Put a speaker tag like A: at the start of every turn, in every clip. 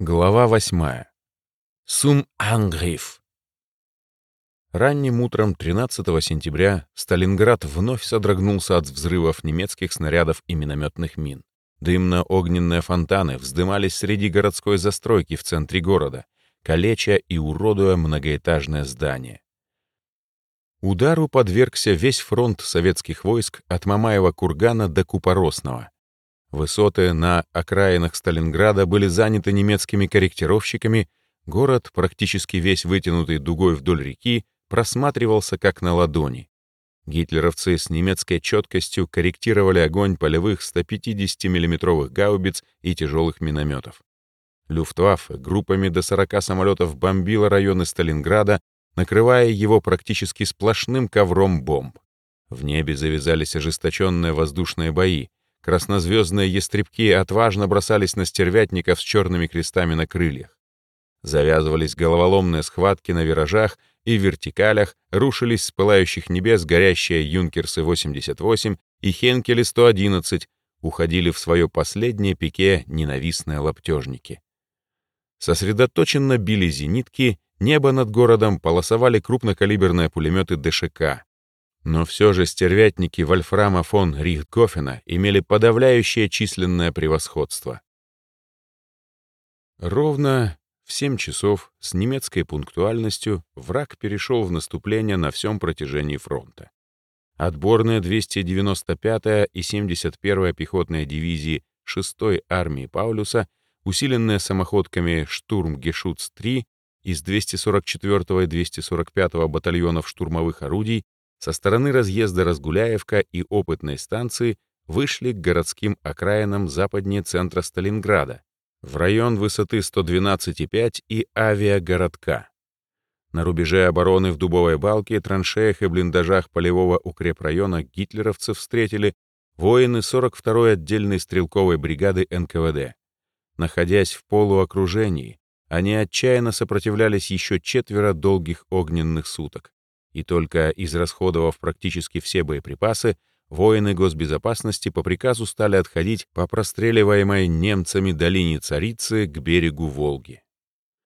A: Глава восьмая. Сум-Ангриф. Ранним утром 13 сентября Сталинград вновь содрогнулся от взрывов немецких снарядов и минометных мин. Дымно-огненные фонтаны вздымались среди городской застройки в центре города, калеча и уродуя многоэтажное здание. Удару подвергся весь фронт советских войск от Мамаева кургана до Купоросного — Высоты на окраинах Сталинграда были заняты немецкими корректировщиками, город, практически весь вытянутый дугой вдоль реки, просматривался как на ладони. Гитлеровцы с немецкой четкостью корректировали огонь полевых 150 миллиметровых гаубиц и тяжелых минометов. Люфтваффе группами до 40 самолетов бомбила районы Сталинграда, накрывая его практически сплошным ковром бомб. В небе завязались ожесточенные воздушные бои, Краснозвездные ястребки отважно бросались на стервятников с черными крестами на крыльях. Завязывались головоломные схватки на виражах и вертикалях, рушились с пылающих небес горящие Юнкерсы-88 и Хенкели-111, уходили в свое последнее пике ненавистные лаптежники. Сосредоточенно били зенитки, небо над городом полосовали крупнокалиберные пулеметы ДШК. Но все же стервятники Вольфрама фон Рихтгофена имели подавляющее численное превосходство. Ровно в 7 часов с немецкой пунктуальностью враг перешел в наступление на всем протяжении фронта. Отборные 295-я и 71-я пехотные дивизии 6-й армии Паулюса, усиленные самоходками «Штурм-Гешутц-3» из 244-го и 245-го батальонов штурмовых орудий со стороны разъезда Разгуляевка и опытной станции вышли к городским окраинам западнее центра Сталинграда, в район высоты 112,5 и авиагородка. На рубеже обороны в Дубовой балке, траншеях и блиндажах полевого укрепрайона гитлеровцев встретили воины 42-й отдельной стрелковой бригады НКВД. Находясь в полуокружении, они отчаянно сопротивлялись еще четверо долгих огненных суток и только израсходовав практически все боеприпасы, воины госбезопасности по приказу стали отходить по простреливаемой немцами долине Царицы к берегу Волги.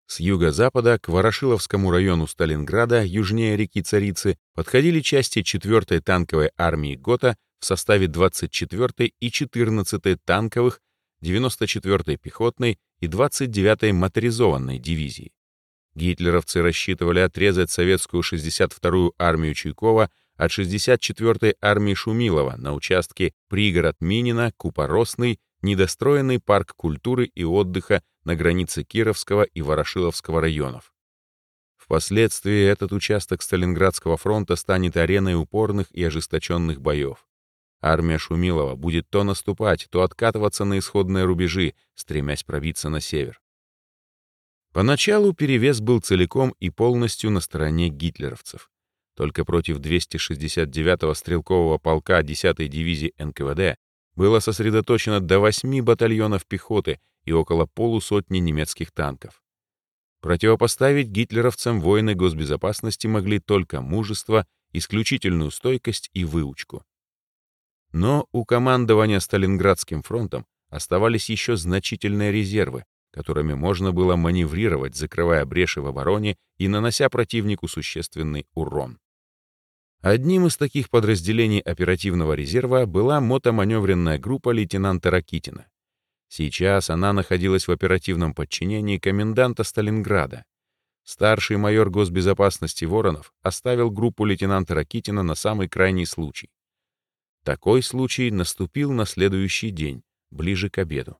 A: С юго-запада к Ворошиловскому району Сталинграда, южнее реки Царицы, подходили части 4-й танковой армии ГОТА в составе 24-й и 14-й танковых, 94-й пехотной и 29-й моторизованной дивизии. Гитлеровцы рассчитывали отрезать советскую 62-ю армию Чуйкова от 64-й армии Шумилова на участке пригород Минина, Купоросный, недостроенный парк культуры и отдыха на границе Кировского и Ворошиловского районов. Впоследствии этот участок Сталинградского фронта станет ареной упорных и ожесточенных боев. Армия Шумилова будет то наступать, то откатываться на исходные рубежи, стремясь пробиться на север. Поначалу перевес был целиком и полностью на стороне гитлеровцев. Только против 269-го стрелкового полка 10-й дивизии НКВД было сосредоточено до 8 батальонов пехоты и около полусотни немецких танков. Противопоставить гитлеровцам воины госбезопасности могли только мужество, исключительную стойкость и выучку. Но у командования Сталинградским фронтом оставались еще значительные резервы, которыми можно было маневрировать, закрывая бреши в обороне и нанося противнику существенный урон. Одним из таких подразделений оперативного резерва была мотоманевренная группа лейтенанта Ракитина. Сейчас она находилась в оперативном подчинении коменданта Сталинграда. Старший майор госбезопасности Воронов оставил группу лейтенанта Ракитина на самый крайний случай. Такой случай наступил на следующий день, ближе к обеду.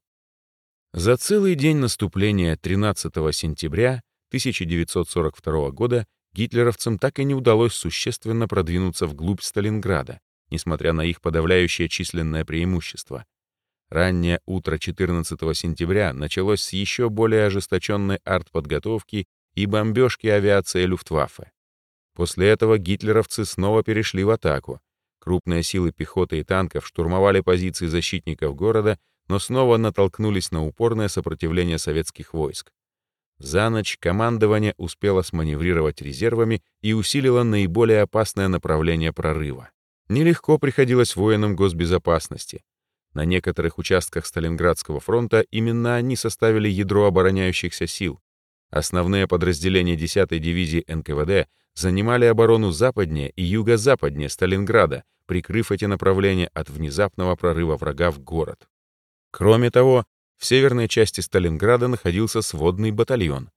A: За целый день наступления 13 сентября 1942 года гитлеровцам так и не удалось существенно продвинуться вглубь Сталинграда, несмотря на их подавляющее численное преимущество. Раннее утро 14 сентября началось с еще более ожесточенной артподготовки и бомбежки авиации Люфтваффе. После этого гитлеровцы снова перешли в атаку. Крупные силы пехоты и танков штурмовали позиции защитников города но снова натолкнулись на упорное сопротивление советских войск. За ночь командование успело сманеврировать резервами и усилило наиболее опасное направление прорыва. Нелегко приходилось воинам госбезопасности. На некоторых участках Сталинградского фронта именно они составили ядро обороняющихся сил. Основные подразделения 10-й дивизии НКВД занимали оборону западнее и юго-западнее Сталинграда, прикрыв эти направления от внезапного прорыва врага в город. Кроме того, в северной части Сталинграда находился сводный батальон.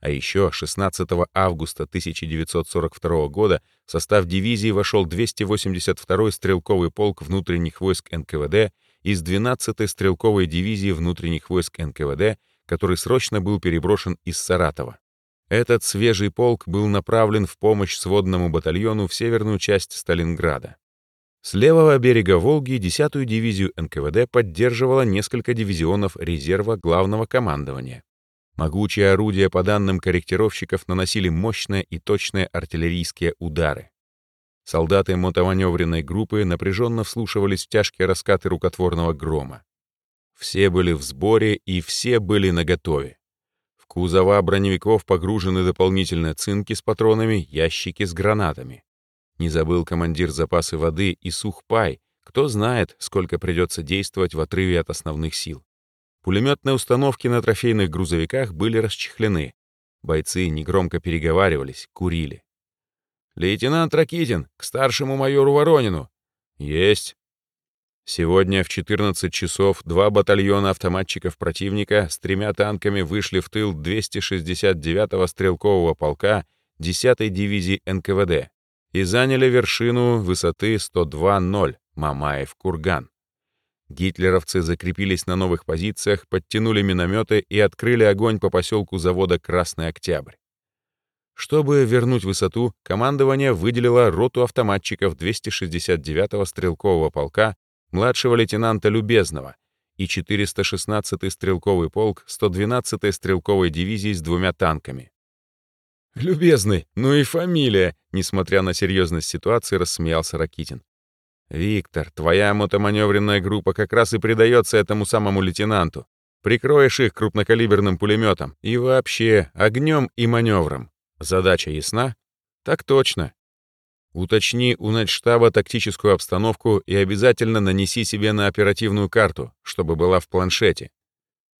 A: А еще 16 августа 1942 года в состав дивизии вошел 282-й стрелковый полк внутренних войск НКВД из 12-й стрелковой дивизии внутренних войск НКВД, который срочно был переброшен из Саратова. Этот свежий полк был направлен в помощь сводному батальону в северную часть Сталинграда. С левого берега Волги 10-ю дивизию НКВД поддерживало несколько дивизионов резерва главного командования. Могучие орудия, по данным корректировщиков, наносили мощные и точные артиллерийские удары. Солдаты мотоманевренной группы напряженно вслушивались в тяжкие раскаты рукотворного грома. Все были в сборе и все были наготове. В кузова броневиков погружены дополнительные цинки с патронами, ящики с гранатами. Не забыл командир запасы воды и сухпай, кто знает, сколько придется действовать в отрыве от основных сил. Пулеметные установки на трофейных грузовиках были расчехлены. Бойцы негромко переговаривались, курили. «Лейтенант Ракитин, к старшему майору Воронину!» «Есть!» Сегодня в 14 часов два батальона автоматчиков противника с тремя танками вышли в тыл 269-го стрелкового полка 10-й дивизии НКВД и заняли вершину высоты 102-0 Мамаев-Курган. Гитлеровцы закрепились на новых позициях, подтянули минометы и открыли огонь по поселку завода «Красный Октябрь». Чтобы вернуть высоту, командование выделило роту автоматчиков 269-го стрелкового полка младшего лейтенанта Любезного и 416-й стрелковый полк 112-й стрелковой дивизии с двумя танками. «Любезный, ну и фамилия!» Несмотря на серьезность ситуации, рассмеялся Ракитин. «Виктор, твоя мотоманевренная группа как раз и придается этому самому лейтенанту. Прикроешь их крупнокалиберным пулеметом и вообще огнем и маневром. Задача ясна? Так точно. Уточни у начштаба тактическую обстановку и обязательно нанеси себе на оперативную карту, чтобы была в планшете.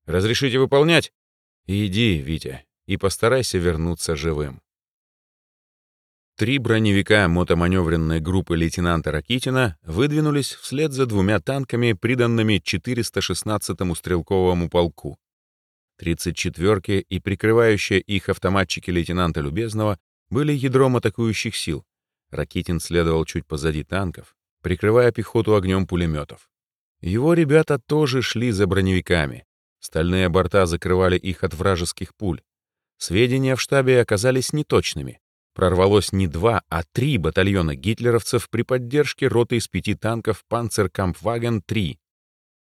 A: Разрешите выполнять? Иди, Витя, и постарайся вернуться живым. Три броневика мотоманевренной группы лейтенанта Ракитина выдвинулись вслед за двумя танками, приданными 416-му стрелковому полку. 34-ки и прикрывающие их автоматчики лейтенанта Любезного были ядром атакующих сил. Ракитин следовал чуть позади танков, прикрывая пехоту огнем пулеметов. Его ребята тоже шли за броневиками. Стальные борта закрывали их от вражеских пуль. Сведения в штабе оказались неточными. Прорвалось не два, а три батальона гитлеровцев при поддержке роты из пяти танков «Панцеркампваген-3»,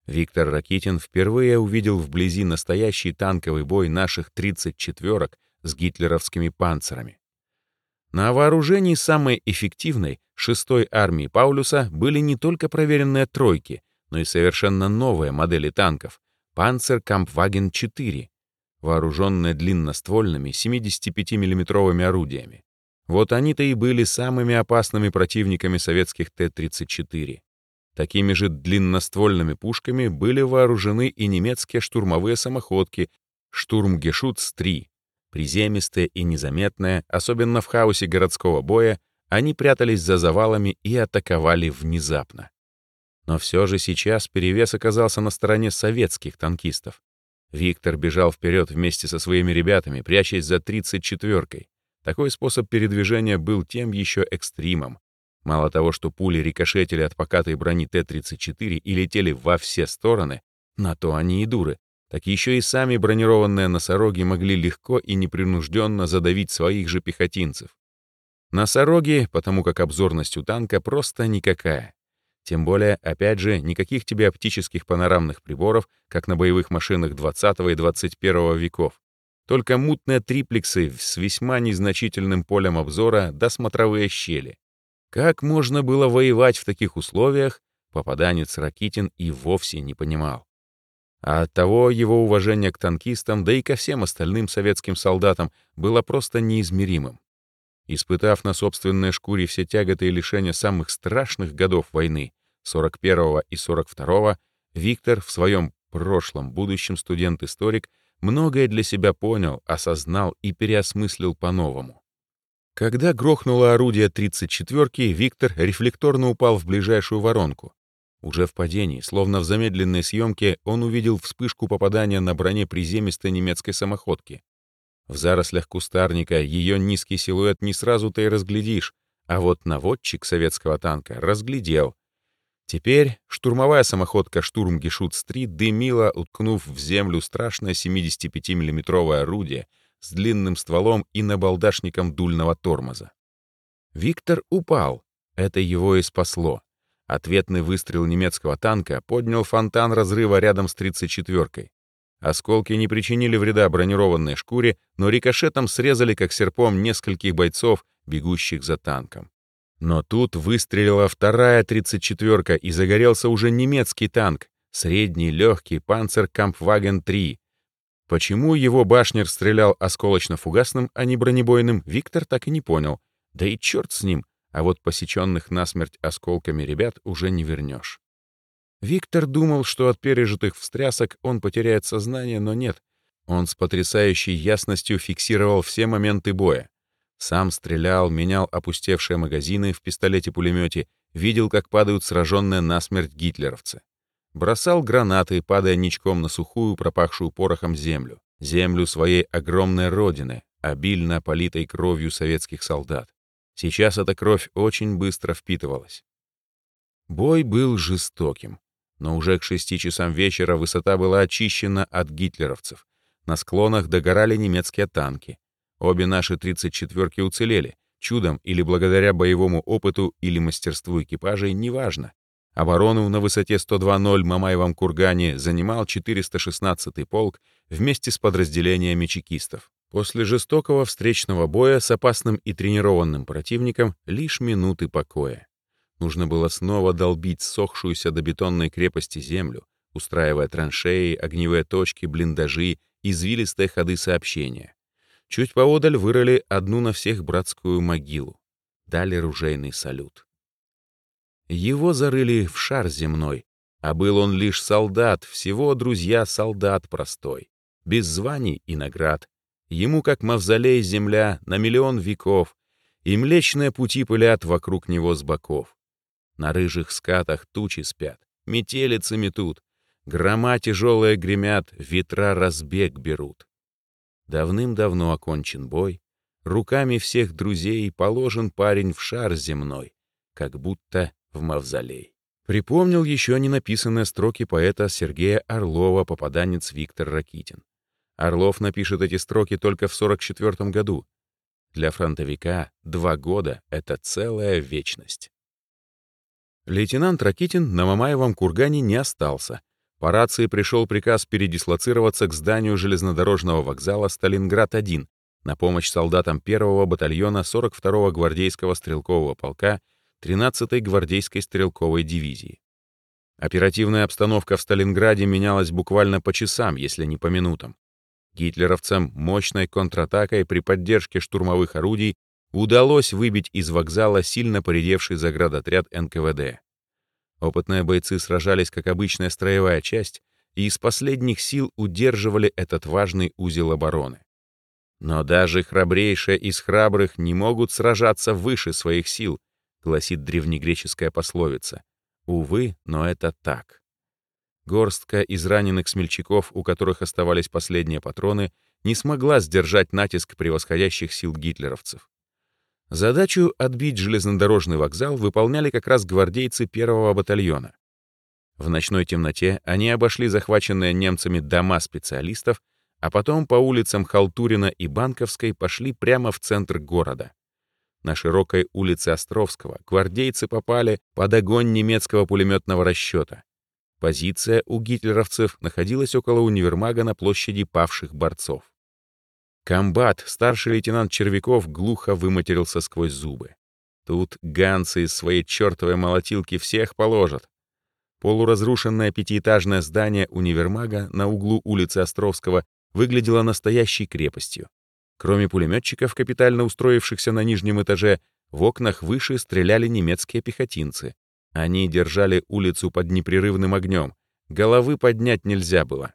A: Виктор Ракитин впервые увидел вблизи настоящий танковый бой наших 34-ок с гитлеровскими панцерами. На вооружении самой эффективной, 6-й армии Паулюса, были не только проверенные тройки, но и совершенно новые модели танков «Панцеркампваген-4», вооруженные длинноствольными 75 миллиметровыми орудиями. Вот они-то и были самыми опасными противниками советских Т-34. Такими же длинноствольными пушками были вооружены и немецкие штурмовые самоходки «Штурмгешутц-3». Приземистые и незаметные, особенно в хаосе городского боя, они прятались за завалами и атаковали внезапно. Но все же сейчас перевес оказался на стороне советских танкистов. Виктор бежал вперед вместе со своими ребятами, прячась за 34-кой. Такой способ передвижения был тем еще экстримом, Мало того, что пули рикошетили от покатой брони Т-34 и летели во все стороны, на то они и дуры, так еще и сами бронированные носороги могли легко и непринужденно задавить своих же пехотинцев. Носороги, потому как обзорность у танка просто никакая. Тем более, опять же, никаких тебе оптических панорамных приборов, как на боевых машинах 20 и 21 веков. Только мутные триплексы с весьма незначительным полем обзора до смотровые щели. Как можно было воевать в таких условиях, попаданец Ракитин и вовсе не понимал. А оттого его уважение к танкистам, да и ко всем остальным советским солдатам было просто неизмеримым. Испытав на собственной шкуре все тяготы и лишения самых страшных годов войны, 41-го и 42-го, Виктор в своем прошлом будущем студент-историк многое для себя понял, осознал и переосмыслил по-новому. Когда грохнуло орудие 34-ки, Виктор рефлекторно упал в ближайшую воронку. Уже в падении, словно в замедленной съемке, он увидел вспышку попадания на броне приземистой немецкой самоходки. В зарослях кустарника ее низкий силуэт не сразу-то и разглядишь, а вот наводчик советского танка разглядел. Теперь штурмовая самоходка «Штурм-Гешут-3» дымила, уткнув в землю страшное 75 миллиметровое орудие с длинным стволом и набалдашником дульного тормоза. Виктор упал. Это его и спасло. Ответный выстрел немецкого танка поднял фонтан разрыва рядом с 34-кой. Осколки не причинили вреда бронированной шкуре, но рикошетом срезали, как серпом, нескольких бойцов, бегущих за танком. Но тут выстрелила вторая 34-ка, и загорелся уже немецкий танк, средний легкий Панцер-Кампваген-3. Почему его башнер стрелял осколочно-фугасным, а не бронебойным, Виктор так и не понял. Да и черт с ним, а вот посеченных насмерть осколками ребят уже не вернешь. Виктор думал, что от пережитых встрясок он потеряет сознание, но нет. Он с потрясающей ясностью фиксировал все моменты боя. Сам стрелял, менял опустевшие магазины в пистолете-пулемете, видел, как падают сраженные насмерть гитлеровцы. Бросал гранаты, падая ничком на сухую, пропахшую порохом землю. Землю своей огромной родины, обильно политой кровью советских солдат. Сейчас эта кровь очень быстро впитывалась. Бой был жестоким но уже к шести часам вечера высота была очищена от гитлеровцев. На склонах догорали немецкие танки. Обе наши 34-ки уцелели, чудом или благодаря боевому опыту или мастерству экипажей, неважно. Оборону на высоте 102-0 Мамаевом кургане занимал 416-й полк вместе с подразделениями чекистов. После жестокого встречного боя с опасным и тренированным противником лишь минуты покоя. Нужно было снова долбить сохшуюся до бетонной крепости землю, устраивая траншеи, огневые точки, блиндажи, извилистые ходы сообщения. Чуть поодаль вырыли одну на всех братскую могилу. Дали ружейный салют. Его зарыли в шар земной, а был он лишь солдат, всего, друзья, солдат простой, без званий и наград. Ему, как мавзолей, земля на миллион веков, и млечные пути пылят вокруг него с боков. На рыжих скатах тучи спят, метелицы метут, грома тяжелые гремят, ветра разбег берут. Давным-давно окончен бой, руками всех друзей положен парень в шар земной, как будто в мавзолей. Припомнил еще не написанные строки поэта Сергея Орлова, попаданец Виктор Ракитин. Орлов напишет эти строки только в 44 году. Для фронтовика два года — это целая вечность. Лейтенант Ракитин на Мамаевом кургане не остался. По рации пришел приказ передислоцироваться к зданию железнодорожного вокзала «Сталинград-1» на помощь солдатам 1-го батальона 42-го гвардейского стрелкового полка 13-й гвардейской стрелковой дивизии. Оперативная обстановка в Сталинграде менялась буквально по часам, если не по минутам. Гитлеровцам мощной контратакой при поддержке штурмовых орудий удалось выбить из вокзала сильно поредевший заградотряд НКВД. Опытные бойцы сражались как обычная строевая часть и из последних сил удерживали этот важный узел обороны. Но даже храбрейшие из храбрых не могут сражаться выше своих сил, гласит древнегреческая пословица. Увы, но это так. Горстка из раненых смельчаков, у которых оставались последние патроны, не смогла сдержать натиск превосходящих сил гитлеровцев. Задачу отбить железнодорожный вокзал выполняли как раз гвардейцы первого батальона. В ночной темноте они обошли захваченные немцами дома специалистов, а потом по улицам Халтурина и Банковской пошли прямо в центр города. На широкой улице Островского гвардейцы попали под огонь немецкого пулеметного расчета. Позиция у гитлеровцев находилась около универмага на площади павших борцов. Комбат, старший лейтенант Червяков, глухо выматерился сквозь зубы. Тут ганцы из своей чертовой молотилки всех положат. Полуразрушенное пятиэтажное здание универмага на углу улицы Островского выглядело настоящей крепостью. Кроме пулеметчиков, капитально устроившихся на нижнем этаже, в окнах выше стреляли немецкие пехотинцы. Они держали улицу под непрерывным огнем, головы поднять нельзя было.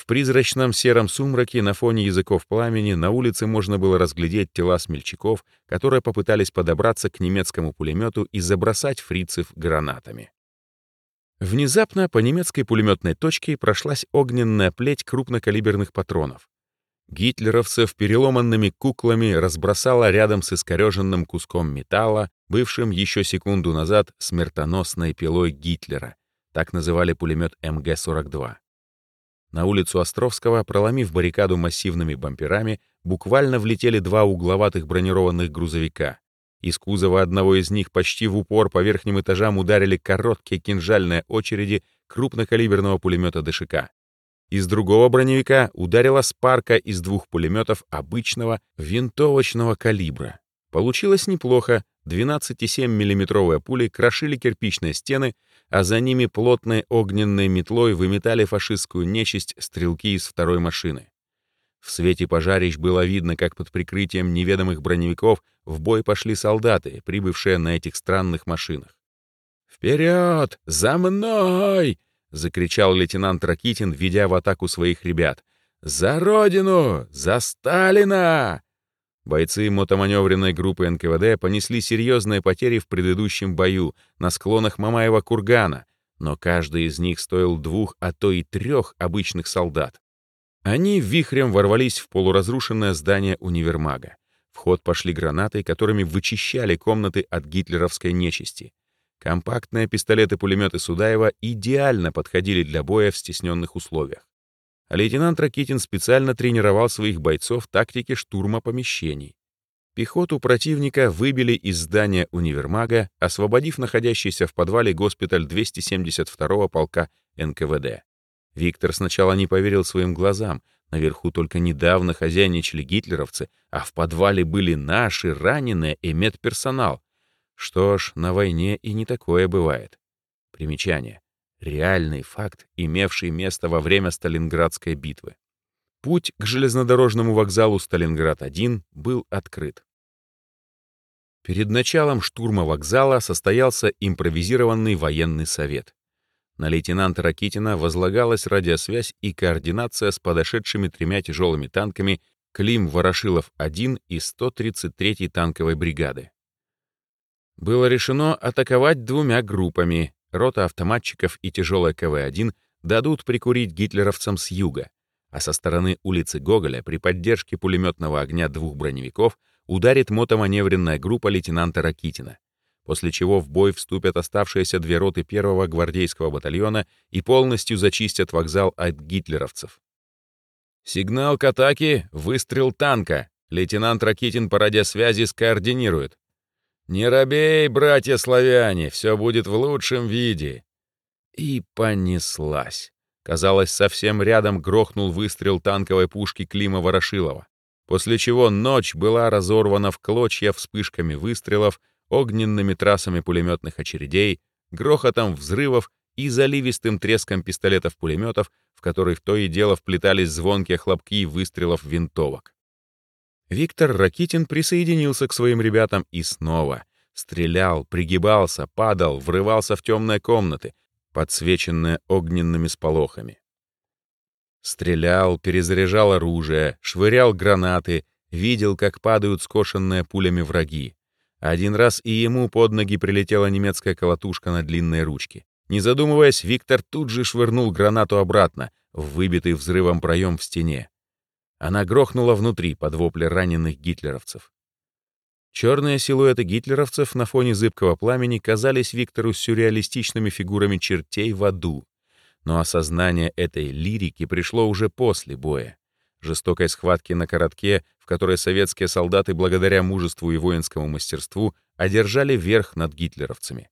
A: В призрачном сером сумраке на фоне языков пламени на улице можно было разглядеть тела смельчаков, которые попытались подобраться к немецкому пулемету и забросать фрицев гранатами. Внезапно по немецкой пулеметной точке прошлась огненная плеть крупнокалиберных патронов. Гитлеровцев переломанными куклами разбросала рядом с искореженным куском металла, бывшим еще секунду назад смертоносной пилой Гитлера. Так называли пулемет МГ-42. На улицу Островского, проломив баррикаду массивными бамперами, буквально влетели два угловатых бронированных грузовика. Из кузова одного из них почти в упор по верхним этажам ударили короткие кинжальные очереди крупнокалиберного пулемета ДШК. Из другого броневика ударила спарка из двух пулеметов обычного винтовочного калибра. Получилось неплохо, 12,7 миллиметровые пули крошили кирпичные стены, а за ними плотной огненной метлой выметали фашистскую нечисть стрелки из второй машины. В свете пожарищ было видно, как под прикрытием неведомых броневиков в бой пошли солдаты, прибывшие на этих странных машинах. «Вперед! За мной!» — закричал лейтенант Ракитин, ведя в атаку своих ребят. «За Родину! За Сталина!» Бойцы мотоманевренной группы НКВД понесли серьезные потери в предыдущем бою на склонах Мамаева кургана, но каждый из них стоил двух, а то и трех обычных солдат. Они вихрем ворвались в полуразрушенное здание универмага. В ход пошли гранаты, которыми вычищали комнаты от гитлеровской нечисти. Компактные пистолеты-пулеметы Судаева идеально подходили для боя в стесненных условиях. Лейтенант Ракитин специально тренировал своих бойцов тактике штурма помещений. Пехоту противника выбили из здания универмага, освободив находящийся в подвале госпиталь 272-го полка НКВД. Виктор сначала не поверил своим глазам. Наверху только недавно хозяйничали гитлеровцы, а в подвале были наши раненые и медперсонал. Что ж, на войне и не такое бывает. Примечание. Реальный факт, имевший место во время Сталинградской битвы. Путь к железнодорожному вокзалу Сталинград-1 был открыт. Перед началом штурма вокзала состоялся импровизированный военный совет. На лейтенанта Ракитина возлагалась радиосвязь и координация с подошедшими тремя тяжелыми танками Клим Ворошилов-1 и 133-й танковой бригады. Было решено атаковать двумя группами. Рота автоматчиков и тяжелая КВ-1 дадут прикурить гитлеровцам с юга, а со стороны улицы Гоголя при поддержке пулеметного огня двух броневиков ударит мотоманевренная группа лейтенанта Ракитина, после чего в бой вступят оставшиеся две роты первого гвардейского батальона и полностью зачистят вокзал от гитлеровцев. Сигнал к атаке — выстрел танка. Лейтенант Ракитин по радиосвязи скоординирует. «Не робей, братья славяне, все будет в лучшем виде!» И понеслась. Казалось, совсем рядом грохнул выстрел танковой пушки Клима Ворошилова, после чего ночь была разорвана в клочья вспышками выстрелов, огненными трассами пулеметных очередей, грохотом взрывов и заливистым треском пистолетов-пулеметов, в которых то и дело вплетались звонкие хлопки выстрелов винтовок. Виктор Ракитин присоединился к своим ребятам и снова стрелял, пригибался, падал, врывался в темные комнаты, подсвеченные огненными сполохами. Стрелял, перезаряжал оружие, швырял гранаты, видел, как падают скошенные пулями враги. Один раз и ему под ноги прилетела немецкая колотушка на длинной ручке. Не задумываясь, Виктор тут же швырнул гранату обратно, в выбитый взрывом проем в стене. Она грохнула внутри под вопли раненых гитлеровцев. Черные силуэты гитлеровцев на фоне зыбкого пламени казались Виктору сюрреалистичными фигурами чертей в аду. Но осознание этой лирики пришло уже после боя. Жестокой схватки на коротке, в которой советские солдаты благодаря мужеству и воинскому мастерству одержали верх над гитлеровцами.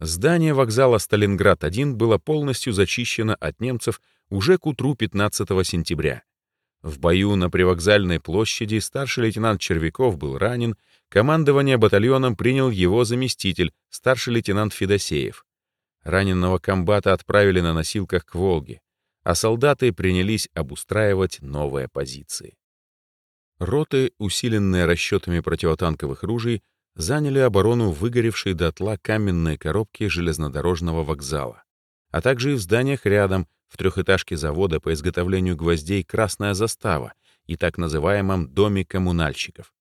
A: Здание вокзала Сталинград-1 было полностью зачищено от немцев уже к утру 15 сентября. В бою на привокзальной площади старший лейтенант Червяков был ранен, командование батальоном принял его заместитель, старший лейтенант Федосеев. Раненого комбата отправили на носилках к Волге, а солдаты принялись обустраивать новые позиции. Роты, усиленные расчетами противотанковых ружей, заняли оборону выгоревшей дотла каменной коробки железнодорожного вокзала. а также и в зданиях рядом, в трехэтажке завода по изготовлению гвоздей «Красная застава» и так называемом «Доме коммунальщиков».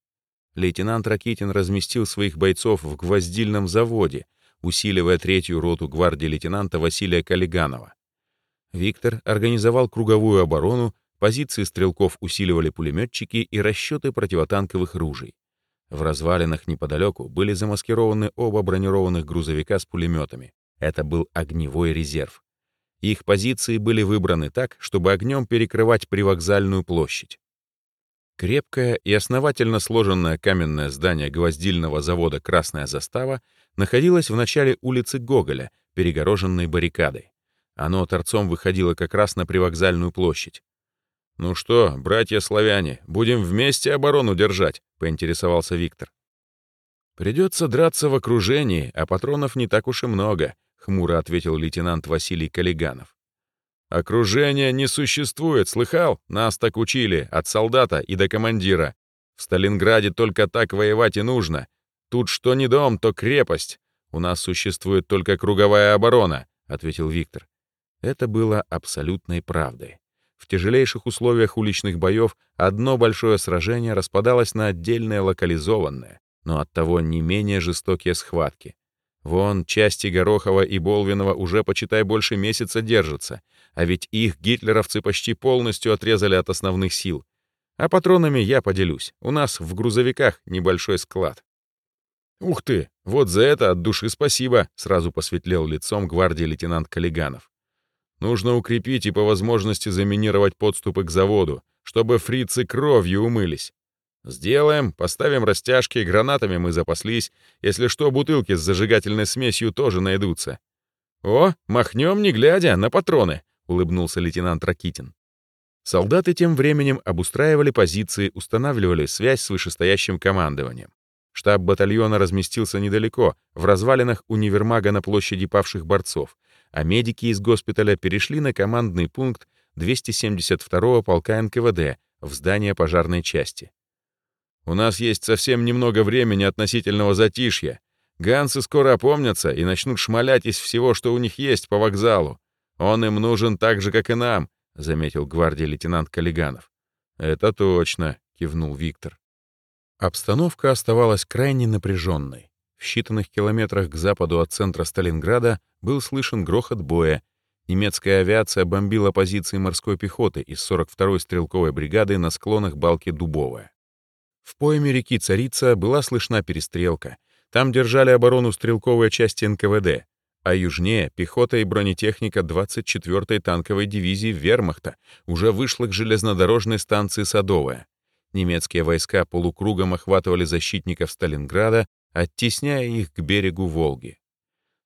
A: Лейтенант Ракитин разместил своих бойцов в гвоздильном заводе, усиливая третью роту гвардии лейтенанта Василия Калиганова. Виктор организовал круговую оборону, позиции стрелков усиливали пулеметчики и расчеты противотанковых ружей. В развалинах неподалеку были замаскированы оба бронированных грузовика с пулеметами. Это был огневой резерв. Их позиции были выбраны так, чтобы огнем перекрывать привокзальную площадь. Крепкое и основательно сложенное каменное здание гвоздильного завода «Красная застава» находилось в начале улицы Гоголя, перегороженной баррикадой. Оно торцом выходило как раз на привокзальную площадь. «Ну что, братья-славяне, будем вместе оборону держать?» — поинтересовался Виктор. «Придется драться в окружении, а патронов не так уж и много», — хмуро ответил лейтенант Василий Калиганов. «Окружения не существует, слыхал? Нас так учили, от солдата и до командира. В Сталинграде только так воевать и нужно. Тут что не дом, то крепость. У нас существует только круговая оборона», — ответил Виктор. Это было абсолютной правдой. В тяжелейших условиях уличных боев одно большое сражение распадалось на отдельные локализованные, но оттого не менее жестокие схватки. Вон, части Горохова и Болвинова уже, почитай, больше месяца держатся, а ведь их гитлеровцы почти полностью отрезали от основных сил. А патронами я поделюсь. У нас в грузовиках небольшой склад. «Ух ты! Вот за это от души спасибо!» — сразу посветлел лицом гвардии лейтенант Калиганов. Нужно укрепить и по возможности заминировать подступы к заводу, чтобы фрицы кровью умылись. Сделаем, поставим растяжки, гранатами мы запаслись. Если что, бутылки с зажигательной смесью тоже найдутся. О, махнем не глядя, на патроны, улыбнулся лейтенант Ракитин. Солдаты тем временем обустраивали позиции, устанавливали связь с вышестоящим командованием. Штаб батальона разместился недалеко, в развалинах универмага на площади павших борцов, а медики из госпиталя перешли на командный пункт 272-го полка НКВД в здание пожарной части. «У нас есть совсем немного времени относительного затишья. Гансы скоро опомнятся и начнут шмалять из всего, что у них есть по вокзалу. Он им нужен так же, как и нам», — заметил гвардии лейтенант Калиганов. «Это точно», — кивнул Виктор. Обстановка оставалась крайне напряженной. В считанных километрах к западу от центра Сталинграда был слышен грохот боя. Немецкая авиация бомбила позиции морской пехоты из 42-й стрелковой бригады на склонах балки Дубовая. В пойме реки Царица была слышна перестрелка. Там держали оборону стрелковые части НКВД, а южнее пехота и бронетехника 24-й танковой дивизии Вермахта уже вышла к железнодорожной станции Садовая. Немецкие войска полукругом охватывали защитников Сталинграда, оттесняя их к берегу Волги.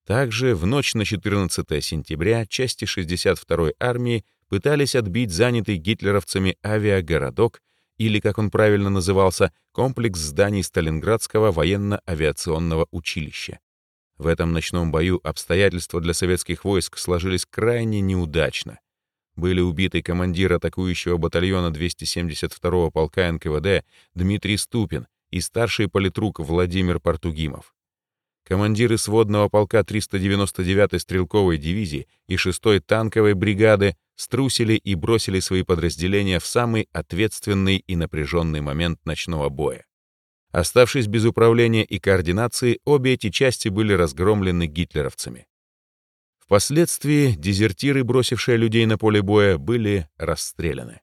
A: Также в ночь на 14 сентября части 62-й армии пытались отбить занятый гитлеровцами авиагородок, или, как он правильно назывался, комплекс зданий Сталинградского военно-авиационного училища. В этом ночном бою обстоятельства для советских войск сложились крайне неудачно. Были убиты командир атакующего батальона 272-го полка НКВД Дмитрий Ступин и старший политрук Владимир Португимов. Командиры сводного полка 399-й стрелковой дивизии и 6-й танковой бригады струсили и бросили свои подразделения в самый ответственный и напряженный момент ночного боя. Оставшись без управления и координации, обе эти части были разгромлены гитлеровцами. Впоследствии дезертиры, бросившие людей на поле боя, были расстреляны.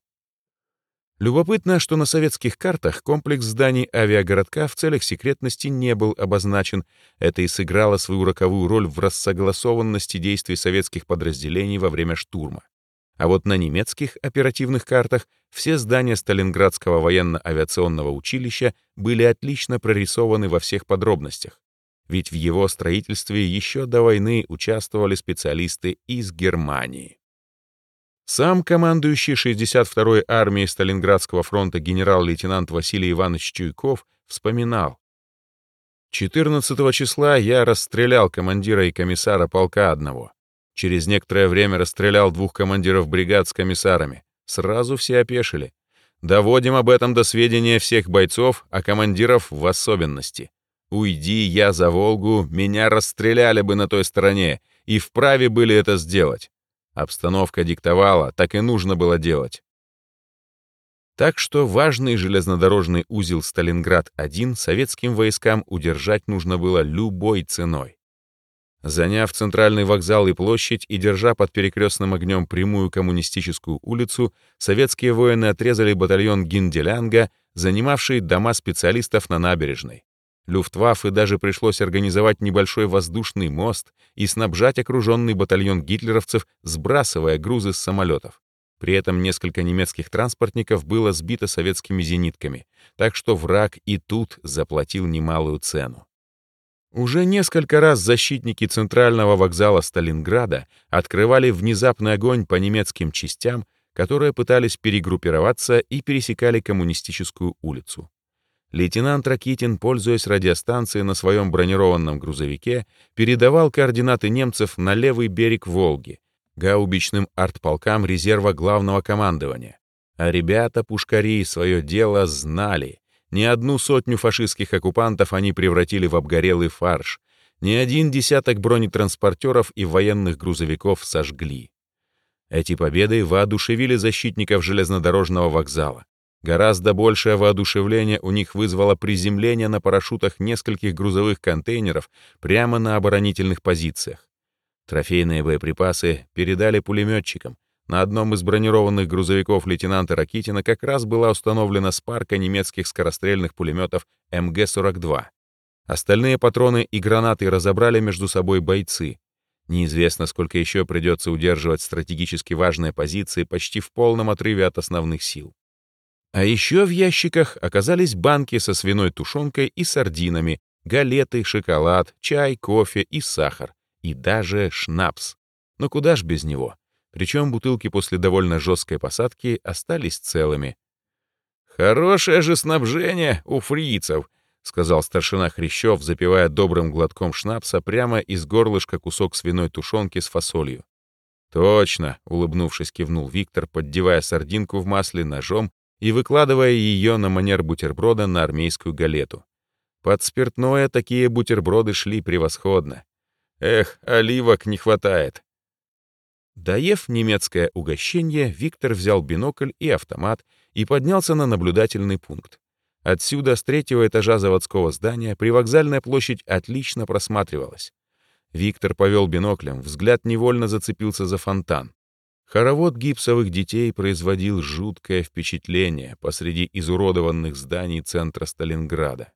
A: Любопытно, что на советских картах комплекс зданий авиагородка в целях секретности не был обозначен. Это и сыграло свою роковую роль в рассогласованности действий советских подразделений во время штурма. А вот на немецких оперативных картах все здания Сталинградского военно-авиационного училища были отлично прорисованы во всех подробностях. Ведь в его строительстве еще до войны участвовали специалисты из Германии. Сам командующий 62-й армией Сталинградского фронта генерал-лейтенант Василий Иванович Чуйков вспоминал. 14 числа я расстрелял командира и комиссара полка одного. Через некоторое время расстрелял двух командиров бригад с комиссарами. Сразу все опешили. Доводим об этом до сведения всех бойцов, а командиров в особенности. Уйди я за Волгу, меня расстреляли бы на той стороне, и вправе были это сделать. Обстановка диктовала, так и нужно было делать. Так что важный железнодорожный узел Сталинград-1 советским войскам удержать нужно было любой ценой. Заняв центральный вокзал и площадь и держа под перекрестным огнем прямую коммунистическую улицу, советские воины отрезали батальон Гинделянга, занимавший дома специалистов на набережной. Люфтваффе даже пришлось организовать небольшой воздушный мост и снабжать окруженный батальон гитлеровцев, сбрасывая грузы с самолетов. При этом несколько немецких транспортников было сбито советскими зенитками, так что враг и тут заплатил немалую цену. Уже несколько раз защитники центрального вокзала Сталинграда открывали внезапный огонь по немецким частям, которые пытались перегруппироваться и пересекали коммунистическую улицу. Лейтенант Ракитин, пользуясь радиостанцией на своем бронированном грузовике, передавал координаты немцев на левый берег Волги, гаубичным артполкам резерва главного командования. А ребята-пушкари свое дело знали. Ни одну сотню фашистских оккупантов они превратили в обгорелый фарш, ни один десяток бронетранспортеров и военных грузовиков сожгли. Эти победы воодушевили защитников железнодорожного вокзала. Гораздо большее воодушевление у них вызвало приземление на парашютах нескольких грузовых контейнеров прямо на оборонительных позициях. Трофейные боеприпасы передали пулеметчикам. На одном из бронированных грузовиков лейтенанта Ракитина как раз была установлена спарка немецких скорострельных пулеметов МГ-42. Остальные патроны и гранаты разобрали между собой бойцы. Неизвестно, сколько еще придется удерживать стратегически важные позиции почти в полном отрыве от основных сил. А еще в ящиках оказались банки со свиной тушенкой и сардинами, галеты, шоколад, чай, кофе и сахар, и даже шнапс. Но куда ж без него? Причем бутылки после довольно жесткой посадки остались целыми. «Хорошее же снабжение у фрицев», — сказал старшина Хрящев, запивая добрым глотком шнапса прямо из горлышка кусок свиной тушенки с фасолью. «Точно», — улыбнувшись, кивнул Виктор, поддевая сардинку в масле ножом и выкладывая ее на манер бутерброда на армейскую галету. Под спиртное такие бутерброды шли превосходно. Эх, оливок не хватает. Доев немецкое угощение, Виктор взял бинокль и автомат и поднялся на наблюдательный пункт. Отсюда, с третьего этажа заводского здания, привокзальная площадь отлично просматривалась. Виктор повел биноклем, взгляд невольно зацепился за фонтан. Хоровод гипсовых детей производил жуткое впечатление посреди изуродованных зданий центра Сталинграда.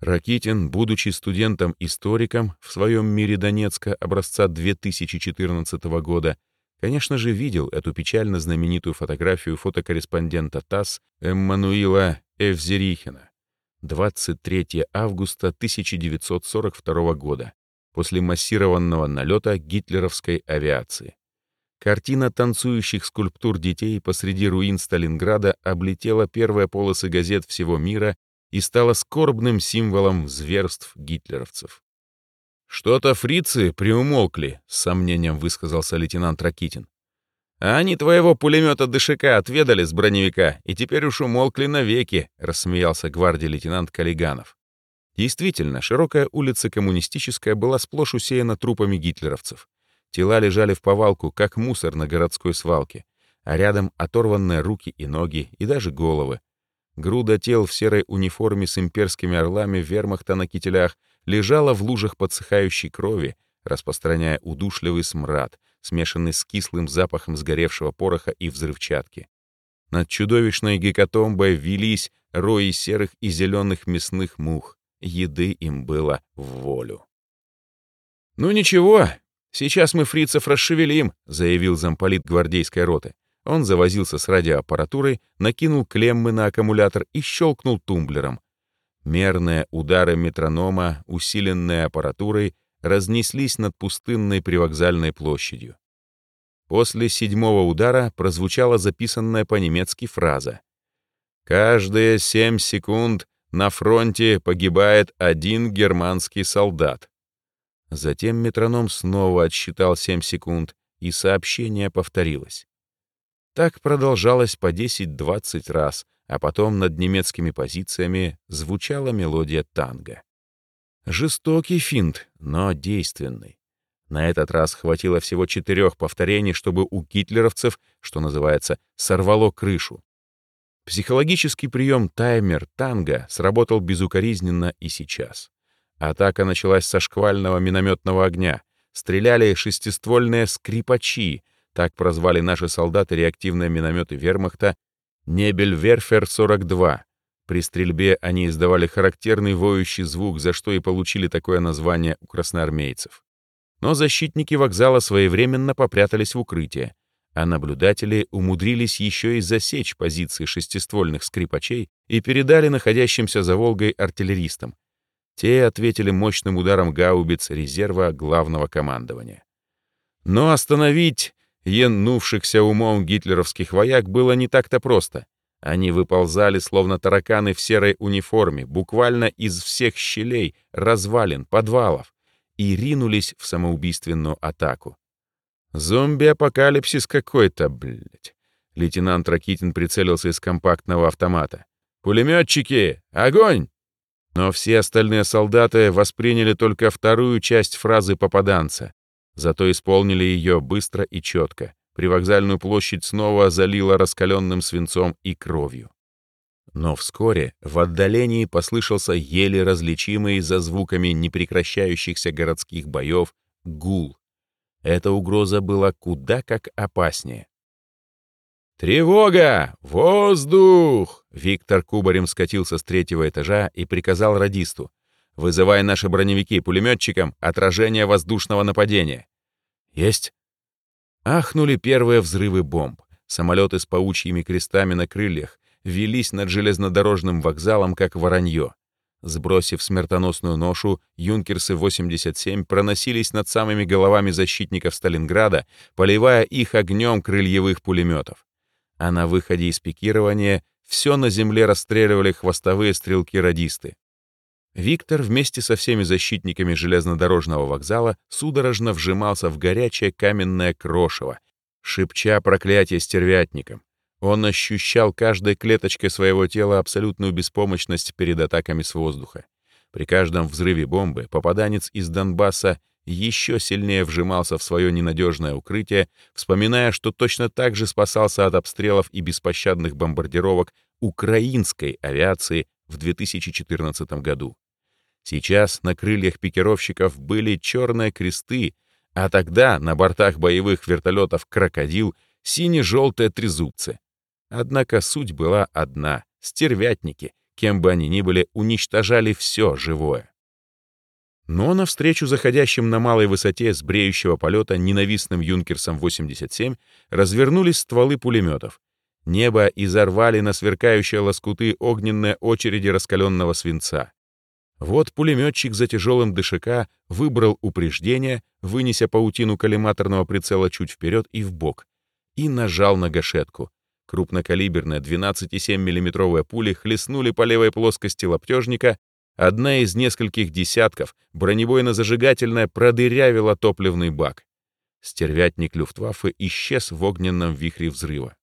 A: Ракитин, будучи студентом-историком в своем мире Донецка образца 2014 года, конечно же, видел эту печально знаменитую фотографию фотокорреспондента ТАСС Эммануила Эвзерихина 23 августа 1942 года после массированного налета гитлеровской авиации. Картина танцующих скульптур детей посреди руин Сталинграда облетела первые полосы газет всего мира и стала скорбным символом зверств гитлеровцев. «Что-то фрицы приумолкли», — с сомнением высказался лейтенант Ракитин. «А они твоего пулемета ДШК отведали с броневика, и теперь уж умолкли навеки», — рассмеялся гвардии лейтенант Калиганов. Действительно, широкая улица Коммунистическая была сплошь усеяна трупами гитлеровцев. Тела лежали в повалку, как мусор на городской свалке, а рядом оторванные руки и ноги, и даже головы. Груда тел в серой униформе с имперскими орлами вермахта на кителях лежала в лужах подсыхающей крови, распространяя удушливый смрад, смешанный с кислым запахом сгоревшего пороха и взрывчатки. Над чудовищной гекатомбой велись рои серых и зеленых мясных мух. Еды им было в волю. «Ну ничего, «Сейчас мы фрицев расшевелим», — заявил замполит гвардейской роты. Он завозился с радиоаппаратурой, накинул клеммы на аккумулятор и щелкнул тумблером. Мерные удары метронома, усиленные аппаратурой, разнеслись над пустынной привокзальной площадью. После седьмого удара прозвучала записанная по-немецки фраза. «Каждые семь секунд на фронте погибает один германский солдат». Затем метроном снова отсчитал 7 секунд, и сообщение повторилось. Так продолжалось по 10-20 раз, а потом над немецкими позициями звучала мелодия танго. Жестокий финт, но действенный. На этот раз хватило всего четырех повторений, чтобы у гитлеровцев, что называется, сорвало крышу. Психологический прием таймер танго сработал безукоризненно и сейчас. Атака началась со шквального минометного огня. Стреляли шестиствольные скрипачи, так прозвали наши солдаты реактивные минометы вермахта Небельверфер-42. При стрельбе они издавали характерный воющий звук, за что и получили такое название у красноармейцев. Но защитники вокзала своевременно попрятались в укрытие, а наблюдатели умудрились еще и засечь позиции шестиствольных скрипачей и передали находящимся за Волгой артиллеристам. Те ответили мощным ударом гаубиц резерва главного командования. Но остановить янувшихся умом гитлеровских вояк было не так-то просто. Они выползали, словно тараканы в серой униформе, буквально из всех щелей, развалин, подвалов, и ринулись в самоубийственную атаку. Зомби-апокалипсис какой-то, блядь. Лейтенант Ракитин прицелился из компактного автомата. «Пулеметчики! Огонь!» Но все остальные солдаты восприняли только вторую часть фразы попаданца. Зато исполнили ее быстро и четко. Привокзальную площадь снова залило раскаленным свинцом и кровью. Но вскоре в отдалении послышался еле различимый за звуками непрекращающихся городских боев гул эта угроза была куда как опаснее. «Тревога! Воздух!» Виктор кубарем скатился с третьего этажа и приказал радисту. «Вызывай наши броневики пулеметчикам отражение воздушного нападения». «Есть!» Ахнули первые взрывы бомб. Самолеты с паучьими крестами на крыльях велись над железнодорожным вокзалом, как воронье. Сбросив смертоносную ношу, юнкерсы-87 проносились над самыми головами защитников Сталинграда, поливая их огнем крыльевых пулеметов. А на выходе из пикирования все на земле расстреливали хвостовые стрелки-радисты. Виктор вместе со всеми защитниками железнодорожного вокзала судорожно вжимался в горячее каменное крошево, шепча проклятие стервятникам. Он ощущал каждой клеточкой своего тела абсолютную беспомощность перед атаками с воздуха. При каждом взрыве бомбы попаданец из Донбасса еще сильнее вжимался в свое ненадежное укрытие, вспоминая, что точно так же спасался от обстрелов и беспощадных бомбардировок украинской авиации в 2014 году. Сейчас на крыльях пикировщиков были черные кресты, а тогда на бортах боевых вертолетов «Крокодил» сине-желтые трезубцы. Однако суть была одна — стервятники, кем бы они ни были, уничтожали все живое. Но навстречу заходящим на малой высоте с бреющего полета ненавистным Юнкерсом-87 развернулись стволы пулеметов. Небо изорвали на сверкающие лоскуты огненные очереди раскаленного свинца. Вот пулеметчик за тяжелым ДШК выбрал упреждение, вынеся паутину коллиматорного прицела чуть вперед и в бок, и нажал на гашетку. Крупнокалиберные 12,7 миллиметровые пули хлестнули по левой плоскости лаптежника, одна из нескольких десятков, бронебойно-зажигательная, продырявила топливный бак. Стервятник Люфтваффе исчез в огненном вихре взрыва.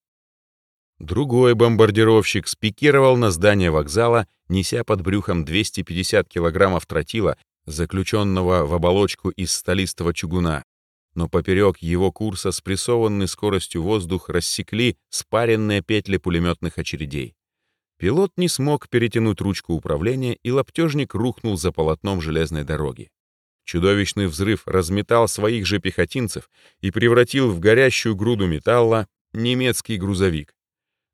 A: Другой бомбардировщик спикировал на здание вокзала, неся под брюхом 250 килограммов тротила, заключенного в оболочку из столистого чугуна но поперек его курса спрессованный скоростью воздух рассекли спаренные петли пулеметных очередей. Пилот не смог перетянуть ручку управления, и лаптежник рухнул за полотном железной дороги. Чудовищный взрыв разметал своих же пехотинцев и превратил в горящую груду металла немецкий грузовик.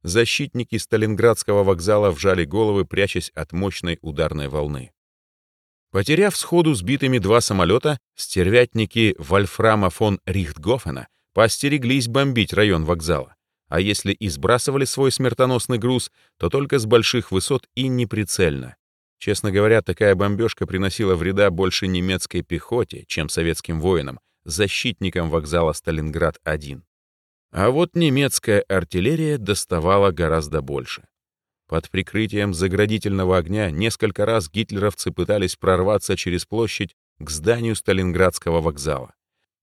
A: Защитники Сталинградского вокзала вжали головы, прячась от мощной ударной волны. Потеряв сходу сбитыми два самолета, стервятники Вольфрама фон Рихтгофена поостереглись бомбить район вокзала. А если и сбрасывали свой смертоносный груз, то только с больших высот и неприцельно. Честно говоря, такая бомбежка приносила вреда больше немецкой пехоте, чем советским воинам, защитникам вокзала Сталинград-1. А вот немецкая артиллерия доставала гораздо больше. Под прикрытием заградительного огня несколько раз гитлеровцы пытались прорваться через площадь к зданию Сталинградского вокзала.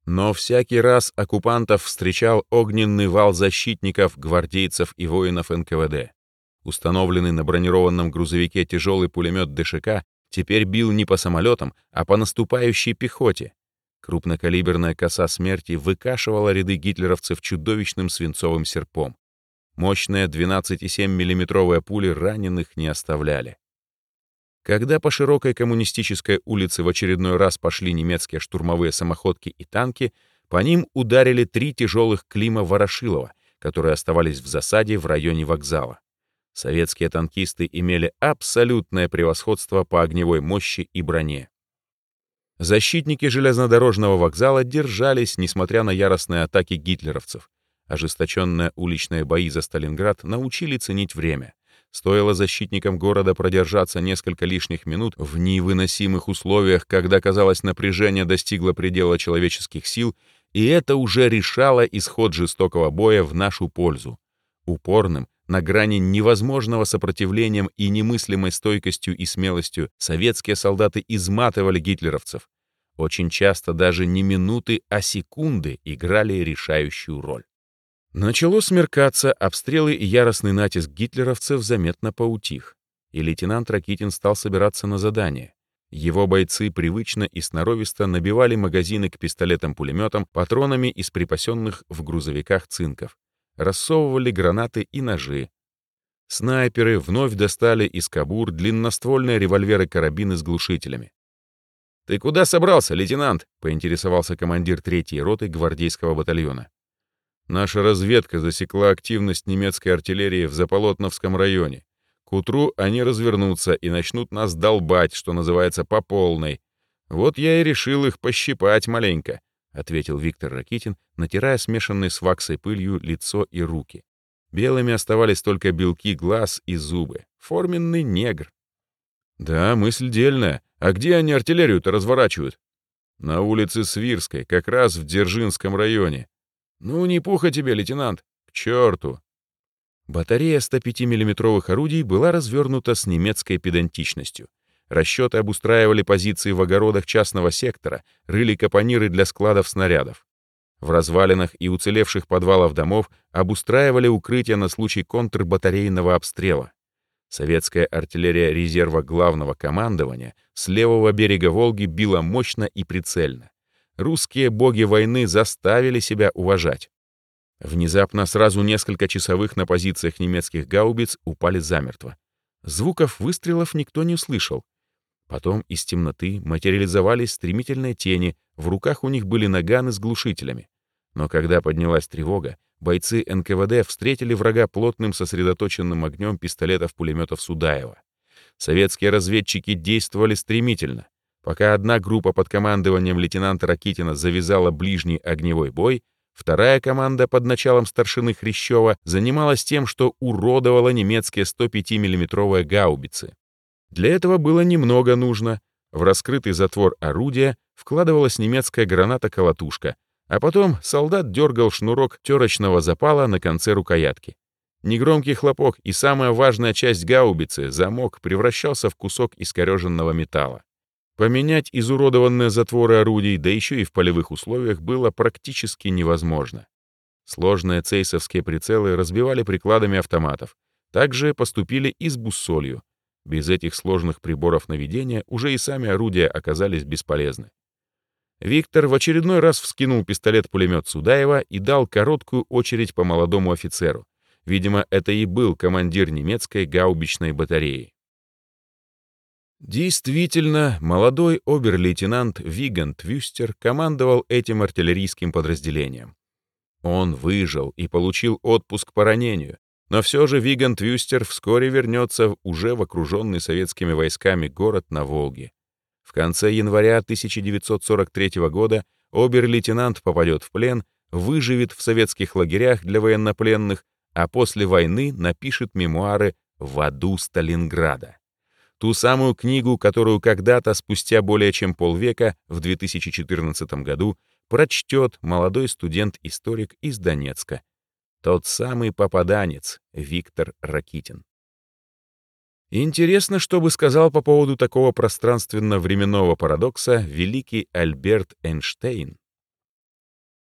A: Но всякий раз оккупантов встречал огненный вал защитников, гвардейцев и воинов НКВД. Установленный на бронированном грузовике тяжелый пулемет ДШК теперь бил не по самолетам, а по наступающей пехоте. Крупнокалиберная коса смерти выкашивала ряды гитлеровцев чудовищным свинцовым серпом. Мощные 12,7 миллиметровые пули раненых не оставляли. Когда по широкой коммунистической улице в очередной раз пошли немецкие штурмовые самоходки и танки, по ним ударили три тяжелых Клима Ворошилова, которые оставались в засаде в районе вокзала. Советские танкисты имели абсолютное превосходство по огневой мощи и броне. Защитники железнодорожного вокзала держались, несмотря на яростные атаки гитлеровцев. Ожесточенные уличные бои за Сталинград научили ценить время. Стоило защитникам города продержаться несколько лишних минут в невыносимых условиях, когда, казалось, напряжение достигло предела человеческих сил, и это уже решало исход жестокого боя в нашу пользу. Упорным, на грани невозможного сопротивлением и немыслимой стойкостью и смелостью советские солдаты изматывали гитлеровцев. Очень часто даже не минуты, а секунды играли решающую роль. Начало смеркаться, обстрелы и яростный натиск гитлеровцев заметно поутих, и лейтенант Ракитин стал собираться на задание. Его бойцы привычно и сноровисто набивали магазины к пистолетам-пулеметам патронами из припасенных в грузовиках цинков, рассовывали гранаты и ножи. Снайперы вновь достали из кабур длинноствольные револьверы-карабины с глушителями. «Ты куда собрался, лейтенант?» — поинтересовался командир третьей роты гвардейского батальона. Наша разведка засекла активность немецкой артиллерии в Заполотновском районе. К утру они развернутся и начнут нас долбать, что называется, по полной. Вот я и решил их пощипать маленько, — ответил Виктор Ракитин, натирая смешанной с ваксой пылью лицо и руки. Белыми оставались только белки глаз и зубы. Форменный негр. «Да, мысль дельная. А где они артиллерию-то разворачивают?» «На улице Свирской, как раз в Дзержинском районе. «Ну, не пуха тебе, лейтенант! К черту!» Батарея 105 миллиметровых орудий была развернута с немецкой педантичностью. Расчеты обустраивали позиции в огородах частного сектора, рыли капониры для складов снарядов. В развалинах и уцелевших подвалов домов обустраивали укрытия на случай контрбатарейного обстрела. Советская артиллерия резерва главного командования с левого берега Волги била мощно и прицельно русские боги войны заставили себя уважать. Внезапно сразу несколько часовых на позициях немецких гаубиц упали замертво. Звуков выстрелов никто не услышал. Потом из темноты материализовались стремительные тени, в руках у них были наганы с глушителями. Но когда поднялась тревога, бойцы НКВД встретили врага плотным сосредоточенным огнем пистолетов-пулеметов Судаева. Советские разведчики действовали стремительно. Пока одна группа под командованием лейтенанта Ракитина завязала ближний огневой бой, вторая команда под началом старшины Хрящева занималась тем, что уродовала немецкие 105 миллиметровые гаубицы. Для этого было немного нужно. В раскрытый затвор орудия вкладывалась немецкая граната-колотушка, а потом солдат дергал шнурок терочного запала на конце рукоятки. Негромкий хлопок и самая важная часть гаубицы, замок, превращался в кусок искореженного металла. Поменять изуродованные затворы орудий, да еще и в полевых условиях, было практически невозможно. Сложные цейсовские прицелы разбивали прикладами автоматов. Также поступили и с буссолью. Без этих сложных приборов наведения уже и сами орудия оказались бесполезны. Виктор в очередной раз вскинул пистолет-пулемет Судаева и дал короткую очередь по молодому офицеру. Видимо, это и был командир немецкой гаубичной батареи. Действительно, молодой обер-лейтенант Виган Твюстер командовал этим артиллерийским подразделением. Он выжил и получил отпуск по ранению, но все же Виган Твюстер вскоре вернется уже в окруженный советскими войсками город на Волге. В конце января 1943 года обер-лейтенант попадет в плен, выживет в советских лагерях для военнопленных, а после войны напишет мемуары «В аду Сталинграда». Ту самую книгу, которую когда-то, спустя более чем полвека, в 2014 году, прочтет молодой студент-историк из Донецка. Тот самый попаданец Виктор Ракитин. Интересно, что бы сказал по поводу такого пространственно-временного парадокса великий Альберт Эйнштейн.